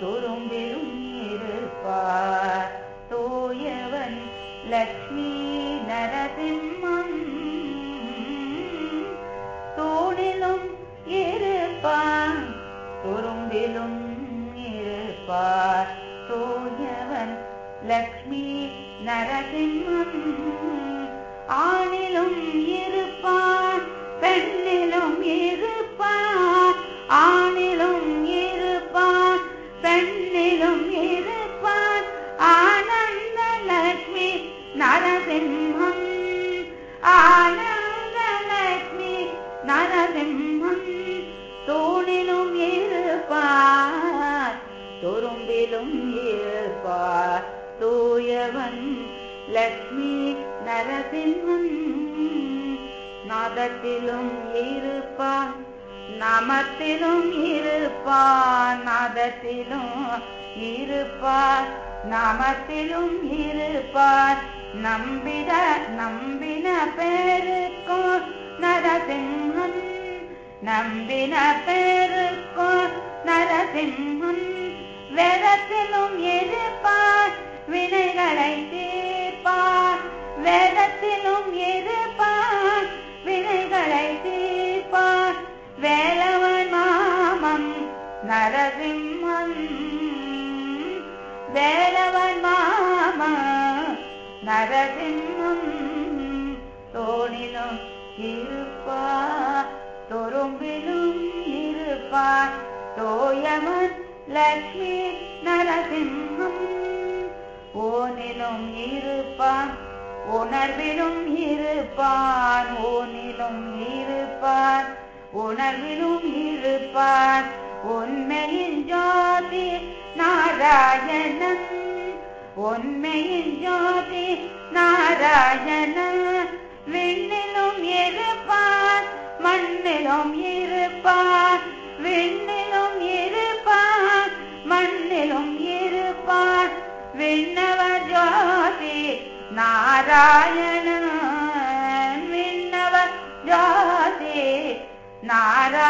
துரும்பிலும் இருப்பார். தூயவன் லக்ஷ்மி நரசிம்மம். தூணிலும் இருப்பான். துரும்பிலும் இருப்பார். தூயவன் லக்ஷ்மி நரசிம்மம். ஆ லட்சுமி நரசிம்மன் ஆனந்த தூணிலும் இருப்பார் துரும்பிலும் இருப்பார் தூயவன் லக்ஷ்மி நரசிம்மன் நாதத்திலும் இருப்பார் நமத்திலும் இருப்பார் நாதத்திலும் இருப்பார் நமத்திலும் இருப்பார் நம்பிட நம்பின பேருக்கும் நரசிம்மன் நம்பின பேருக்கும் நரசிம்மன் வேதத்திலும் இருப்பார் வினைகளை தீர்ப்பார். வேதத்திலும் இருப்பார் வினைகளை தீர்ப்பார். வேலவன் மாமம் நரசிம்மன் வேலவன் மாம நரசிம்மம் தோணிலும் இருப்பார் தொரும்பிலும் இருப்பார். தோயமன் லக்ஷ்மி நரசிம்மம் ஓனிலும் இருப்பான் உணர்விலும் இருப்பான். ஓனிலும் இருப்பான் உணர்விலும் இருப்பான் உண்மையின் ஜோதி நாராயணன் உண்மையின் ஜோதி நாராயணன் விண்ணிலும் இருப்பார் மண்ணிலும் இருப்பார் விண்ணிலும் இருப்பார் மண்ணிலும் இருப்பார். விண்ணவ ஜோதி நாராயணன் விண்ணவ ஜோதி நாராயண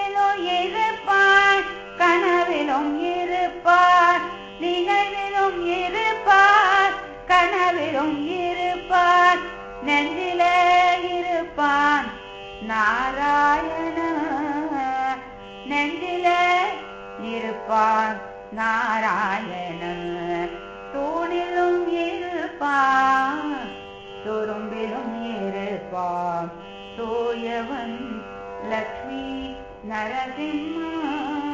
நெஞ்சிலே இருப்பான் நாராயண. நெஞ்சிலே இருப்பான் நாராயண. தூணிலும் இருப்பான் துரும்பிலும் இருப்பான். தூயவன் லக்ஷ்மி நரசிம்மா.